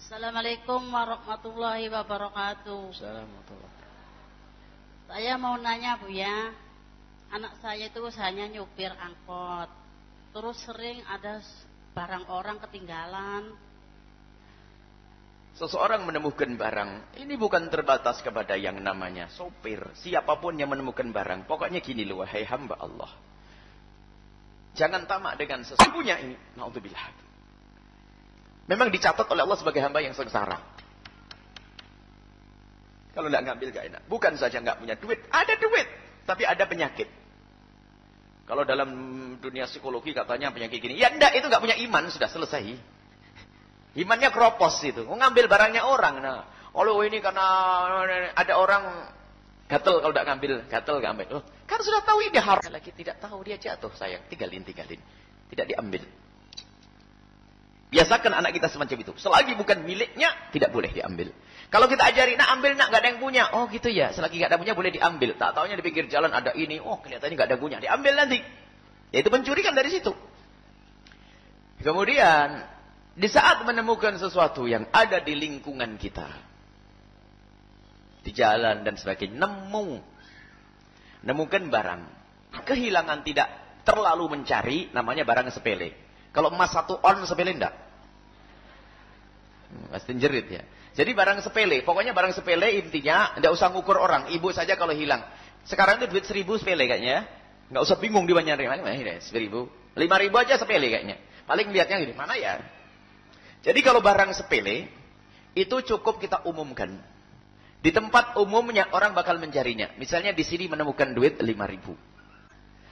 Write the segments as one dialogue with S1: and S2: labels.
S1: Assalamualaikum warahmatullahi wabarakatuh.
S2: Assalamualaikum.
S1: Saya mau nanya Bu ya, anak saya itu hanya nyupir angkot, terus sering ada barang orang ketinggalan.
S2: Seseorang menemukan barang, ini bukan terbatas kepada yang namanya sopir. Siapa pun yang menemukan barang, pokoknya gini loh, wahai hamba Allah. Jangan tamak dengan sesungguhnya ini. Na'udzubillah. Memang dicatat oleh Allah sebagai hamba yang sengsara. Kalau tidak ngambil gak enak. Bukan saja nggak punya duit, ada duit, tapi ada penyakit. Kalau dalam dunia psikologi katanya penyakit gini, ya enggak itu nggak punya iman sudah selesai. Imannya kropos itu, ngambil barangnya orang. Nah, oh ini karena ada orang gatel kalau tidak ngambil, gatel nggak ambil. Oh, kan sudah tahu ini haram. Lagi tidak tahu dia jatuh sayang, tinggalin tinggalin, tidak diambil. Biasakan anak kita semacam itu. Selagi bukan miliknya, tidak boleh diambil. Kalau kita ajari, nak ambil, nak nggak ada yang punya. Oh gitu ya, selagi nggak ada punya boleh diambil. Tak tahunya di pinggir jalan ada ini, oh kelihatannya nggak ada punya, diambil nanti. Yaitu pencuri kan dari situ. Kemudian, di saat menemukan sesuatu yang ada di lingkungan kita. Di jalan dan sebagainya, nemu. Nemukan barang. Kehilangan tidak terlalu mencari, namanya barang sepele. Kalau emas satu on sepele enggak? Hmm, pasti jerit ya. Jadi barang sepele, pokoknya barang sepele intinya enggak usah ngukur orang, ibu saja kalau hilang. Sekarang itu duit seribu sepele kayaknya ya. Enggak usah bingung di banyak mana ini seribu. Lima ribu aja sepele kayaknya. Paling lihatnya gini, mana ya? Jadi kalau barang sepele, itu cukup kita umumkan. Di tempat umumnya orang bakal mencarinya. Misalnya di sini menemukan duit lima ribu.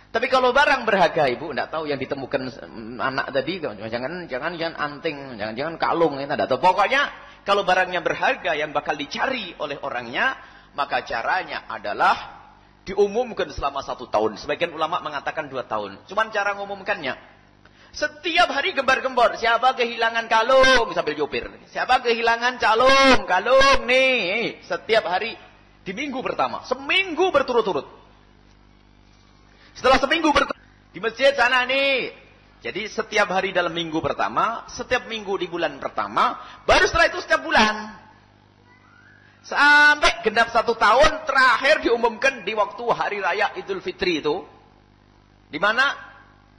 S2: Tapi kalau barang berharga ibu, tidak tahu yang ditemukan anak tadi, jangan jangan jangan anting, jangan jangan kalung, ya, tidak tahu. Pokoknya kalau barangnya berharga yang bakal dicari oleh orangnya, maka caranya adalah diumumkan selama satu tahun. Sebagian ulama mengatakan dua tahun. Cuman cara mengumumkannya, setiap hari gembar-gembor, siapa kehilangan kalung sambil jopir, siapa kehilangan calung, kalung nih, setiap hari di minggu pertama, seminggu berturut-turut. Setelah seminggu di masjid sana nih. Jadi setiap hari dalam minggu pertama, setiap minggu di bulan pertama, baru setelah itu setiap bulan. Sampai genap satu tahun terakhir diumumkan di waktu hari raya Idul Fitri itu. Di mana?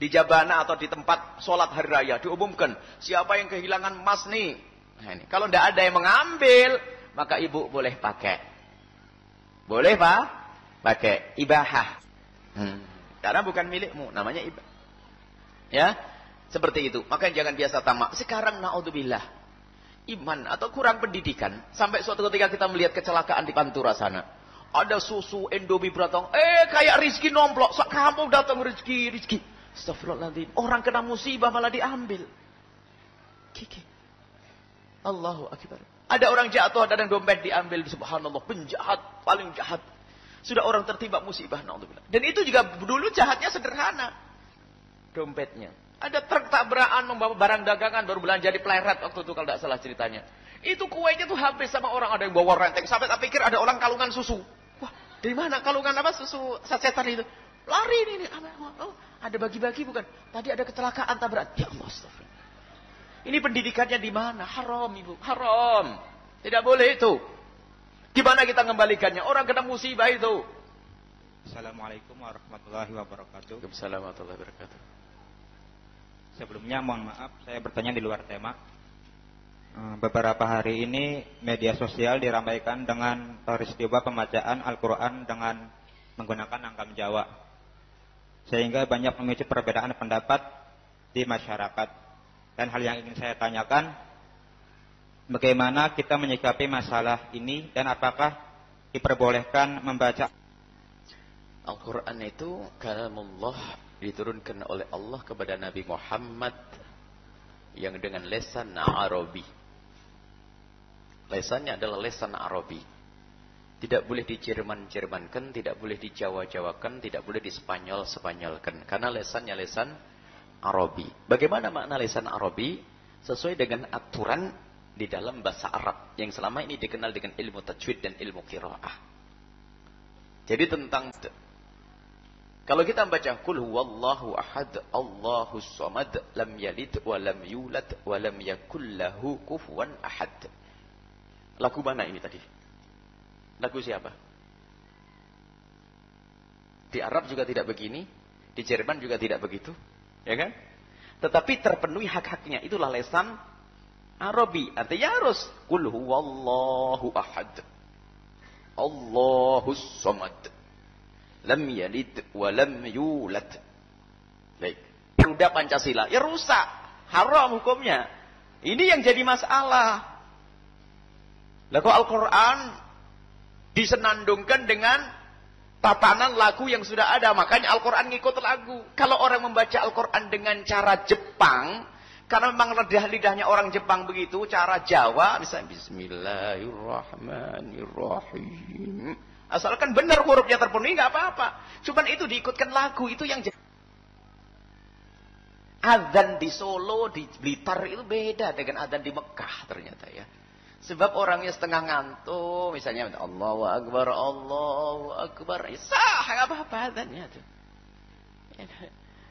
S2: Di Jabana atau di tempat sholat hari raya. Diumumkan. Siapa yang kehilangan emas nih? Nah, ini. Kalau tidak ada yang mengambil, maka ibu boleh pakai. Boleh pak? Pakai. Ibahah. Hmm. Karena bukan milikmu, namanya ibadah. Ya, seperti itu. Maka jangan biasa tamak. Sekarang naudzubillah, iman atau kurang pendidikan sampai suatu ketika kita melihat kecelakaan di Pantura sana. Ada susu Indomie beratang, eh kayak Rizki nomplok, sak kamu datang Rizki, Rizki. Astagfirullahaladzim, orang kena musibah malah diambil. Kiki. Allahu Akbar. Ada orang jatuh, ada yang dompet diambil. Subhanallah, penjahat, paling jahat. Sudah orang tertimpa musibah. Dan itu juga dulu jahatnya sederhana. Dompetnya. Ada truk tabrakan membawa barang dagangan baru belanja di pleret waktu itu kalau tidak salah ceritanya. Itu kuenya tuh habis sama orang ada yang bawa renteng. Sampai tak pikir ada orang kalungan susu. Wah, dari mana kalungan apa susu sasetan itu? Lari ini. Oh, ada bagi-bagi bukan? Tadi ada kecelakaan tabrak. Ya Allah, astagfirullah. Ini pendidikannya di mana? Haram, Ibu. Haram. Tidak boleh itu. Gimana kita mengembalikannya? Orang kena musibah itu.
S3: Assalamualaikum warahmatullahi wabarakatuh.
S2: Waalaikumsalam warahmatullahi wabarakatuh.
S3: Sebelumnya mohon maaf saya bertanya di luar tema. Eh, beberapa hari ini media sosial diramaikan dengan peristiwa pembacaan Al-Quran dengan menggunakan angkam Jawa. Sehingga banyak memicu perbedaan pendapat di masyarakat. Dan hal yang ingin saya tanyakan, bagaimana kita menyikapi masalah ini dan apakah diperbolehkan membaca
S2: Al-Quran itu kalamullah diturunkan oleh Allah kepada Nabi Muhammad yang dengan lesan Arabi. Lesannya adalah lesan Arabi. Tidak boleh di Jerman-Jermankan, tidak boleh di Jawa-Jawakan, tidak boleh di Spanyol-Spanyolkan. Karena lesannya lesan Arabi. Bagaimana makna lesan Arabi? Sesuai dengan aturan di dalam bahasa Arab yang selama ini dikenal dengan ilmu tajwid dan ilmu qiraah. Jadi tentang Kalau kita membaca kul huwallahu ahad Allahu samad lam yalid wa lam yulad wa lam yakul lahu kufuwan ahad. Lagu mana ini tadi? Lagu siapa? Di Arab juga tidak begini, di Jerman juga tidak begitu, ya kan? Tetapi terpenuhi hak-haknya. Itulah lesan Arabi. Artinya harus kul huwallahu ahad. Allahus samad. Lam yalid wa lam yulad. Baik. Sudah Pancasila. Ya rusak. Haram hukumnya. Ini yang jadi masalah. Lah kok Al-Quran disenandungkan dengan tatanan lagu yang sudah ada. Makanya Al-Quran ngikut lagu. Kalau orang membaca Al-Quran dengan cara Jepang, karena memang lidah-lidahnya orang Jepang begitu, cara Jawa, misalnya Bismillahirrahmanirrahim. Asalkan benar hurufnya terpenuhi, nggak apa-apa. Cuman itu diikutkan lagu, itu yang Adzan di Solo, di Blitar itu beda dengan adzan di Mekah ternyata ya. Sebab orangnya setengah ngantuk, misalnya Allahu Akbar, Allahu Akbar, sah, nggak apa-apa adzannya tuh.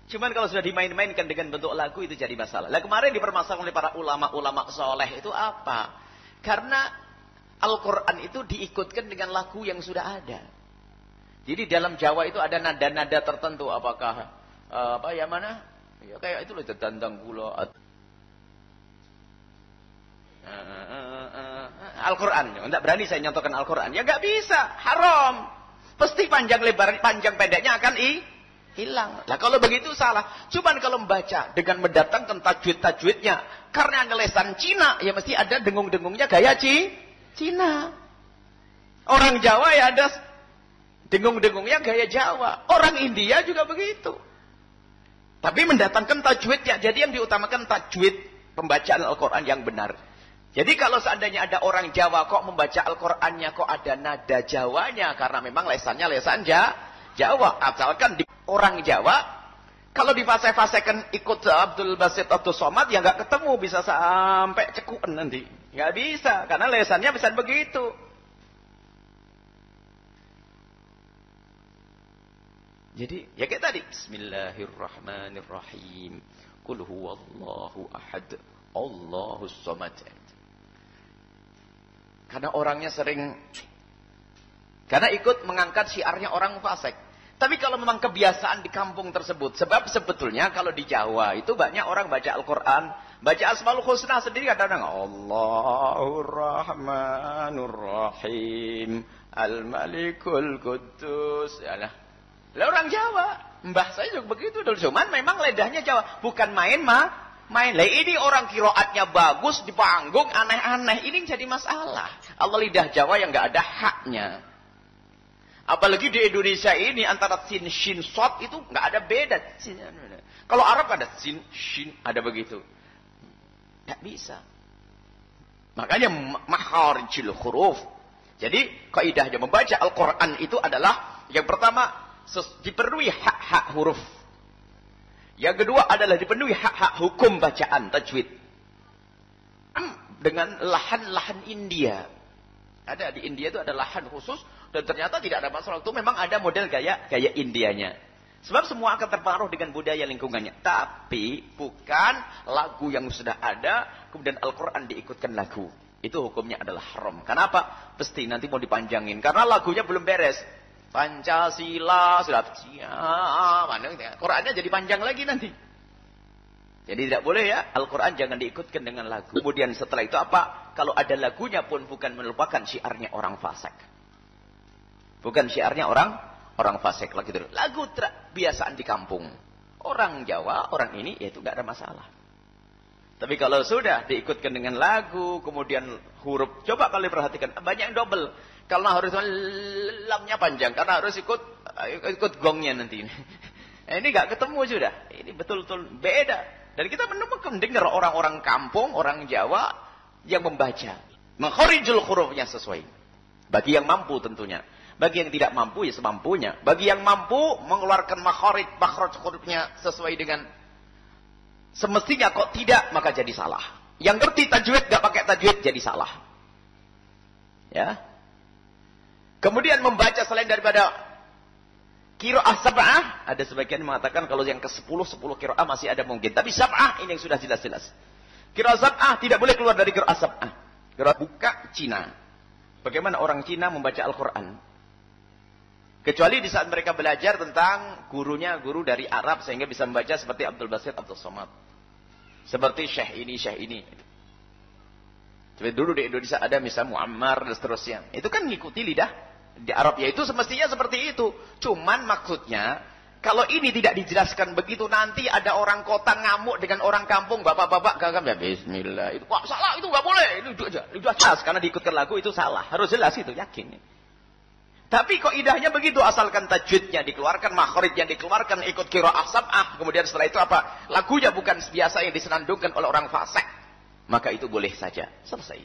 S2: Cuman kalau sudah dimain-mainkan dengan bentuk lagu itu jadi masalah. Lah kemarin dipermasalahkan oleh para ulama-ulama soleh itu apa? Karena Al-Quran itu diikutkan dengan lagu yang sudah ada. Jadi dalam Jawa itu ada nada-nada tertentu. Apakah uh, apa ya mana? Ya kayak itu loh tentang gula. Al-Quran. Tidak berani saya nyontohkan Al-Quran. Ya nggak bisa. Haram. Pasti panjang lebar, panjang pendeknya akan i hilang. Nah kalau begitu salah. Cuman kalau membaca dengan mendatangkan tajwid-tajwidnya. Karena ngelesan Cina, ya mesti ada dengung-dengungnya gaya Ci, Cina. Orang Jawa ya ada dengung-dengungnya gaya Jawa. Orang India juga begitu. Tapi mendatangkan tajwidnya. Jadi yang diutamakan tajwid pembacaan Al-Quran yang benar. Jadi kalau seandainya ada orang Jawa kok membaca Al-Qurannya kok ada nada Jawanya. Karena memang lesannya lesan Jawa. Asalkan di orang Jawa, kalau difase-fasekan ikut Abdul Basit Abdul Somad, ya nggak ketemu bisa sampai cekuan nanti. Nggak bisa, karena lesannya bisa begitu. Jadi, ya kayak tadi. Bismillahirrahmanirrahim. Kul huwallahu ahad. Allahus somad. Karena orangnya sering karena ikut mengangkat syiarnya orang fasik. Tapi kalau memang kebiasaan di kampung tersebut. Sebab sebetulnya kalau di Jawa itu banyak orang baca Al-Quran. Baca Asmaul Husna sendiri kadang-kadang. Allahur Rahmanur Rahim. Al-Malikul Kudus. Ya lah. orang Jawa. Mbah saya juga begitu dulu. Cuman memang ledahnya Jawa. Bukan main mah. Main. Lah ini orang kiroatnya bagus. Di panggung aneh-aneh. Ini jadi masalah. Allah lidah Jawa yang gak ada haknya. Apalagi di Indonesia ini antara sin, shin, sot itu nggak ada beda. Kalau Arab ada sin, shin, ada begitu. Nggak bisa. Makanya makharijul huruf. Jadi kaidahnya membaca Al-Quran itu adalah yang pertama dipenuhi hak-hak huruf. Yang kedua adalah dipenuhi hak-hak hukum bacaan tajwid. Dengan lahan-lahan India. Ada di India itu ada lahan khusus dan ternyata tidak ada masalah. Itu memang ada model gaya gaya Indianya. Sebab semua akan terpengaruh dengan budaya lingkungannya. Tapi bukan lagu yang sudah ada kemudian Al-Qur'an diikutkan lagu. Itu hukumnya adalah haram. Kenapa? Pasti nanti mau dipanjangin karena lagunya belum beres. Pancasila sudah siap. Qurannya jadi panjang lagi nanti. Jadi tidak boleh ya, Al-Quran jangan diikutkan dengan lagu. Kemudian setelah itu apa? Kalau ada lagunya pun bukan melupakan syiarnya orang fasik. Bukan syiarnya orang orang fasik lagi itu. Lagu biasaan di kampung. Orang Jawa, orang ini, ya itu nggak ada masalah. Tapi kalau sudah diikutkan dengan lagu, kemudian huruf, coba kalian perhatikan, banyak yang double. Karena harus lamnya panjang, karena harus ikut ikut gongnya nanti. ini nggak ketemu sudah. Ini betul-betul beda. Dan kita menemukan dengar orang-orang kampung, orang Jawa yang membaca. Menghorijul hurufnya sesuai. Bagi yang mampu tentunya. Bagi yang tidak mampu ya semampunya. Bagi yang mampu mengeluarkan makhraj makhraj hurufnya sesuai dengan semestinya kok tidak maka jadi salah. Yang ngerti tajwid gak pakai tajwid jadi salah. Ya. Kemudian membaca selain daripada Kiro'ah sab'ah, ada sebagian mengatakan kalau yang ke-10, 10 kiro'ah masih ada mungkin. Tapi sab'ah ini yang sudah jelas-jelas. Kiro'ah sab'ah tidak boleh keluar dari kiro'ah sab'ah. Kiro'ah buka Cina. Bagaimana orang Cina membaca Al-Quran? Kecuali di saat mereka belajar tentang gurunya, guru dari Arab sehingga bisa membaca seperti Abdul Basit, Abdul Somad. Seperti Syekh ini, Syekh ini. Seperti dulu di Indonesia ada misalnya Muammar dan seterusnya. Itu kan ngikuti lidah di Arab ya itu semestinya seperti itu. Cuman maksudnya kalau ini tidak dijelaskan begitu nanti ada orang kota ngamuk dengan orang kampung bapak-bapak gagam ya Bismillah itu wah salah itu nggak boleh itu sudah jelas karena diikutkan lagu itu salah harus jelas itu yakin. Tapi kok idahnya begitu asalkan tajwidnya dikeluarkan makhrij yang dikeluarkan ikut kira asab ah kemudian setelah itu apa lagunya bukan biasa yang disenandungkan oleh orang fasik maka itu boleh saja selesai.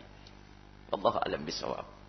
S2: Allah alam bisawab.